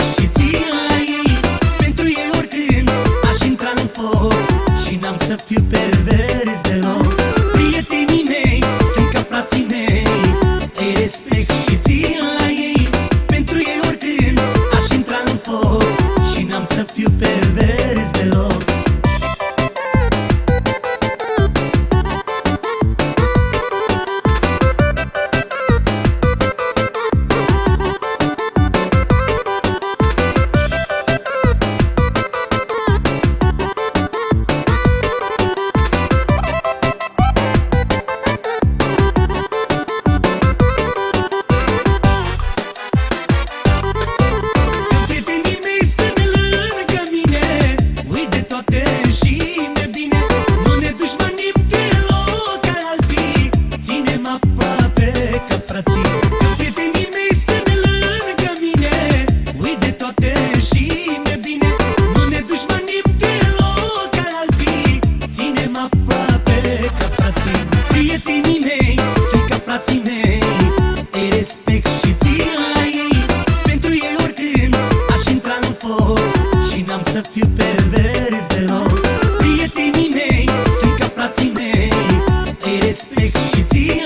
și ții Pentru ei oricând aș intra în foc Și n-am să fiu pervers deloc. Prietenii mei sunt ca frații mei respect și ții Pentru ei oricând aș intra în foc Și n-am să fiu știu pervers deloc Prietenii mei sunt ca frații mei. Îi respect și țin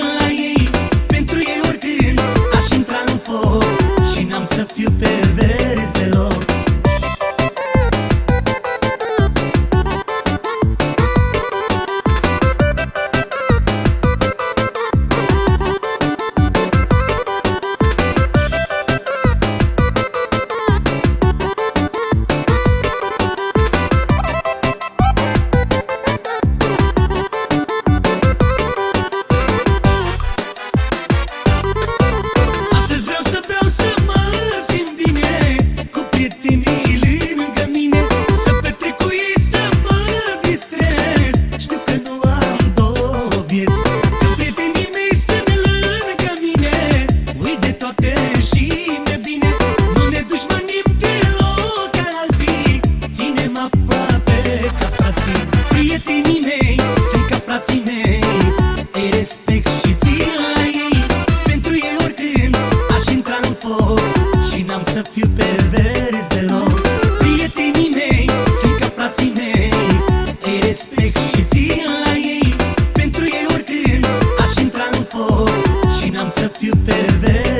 respect și țin la ei. Pentru ei oricând aș intra în foc Și n-am să fiu pervers.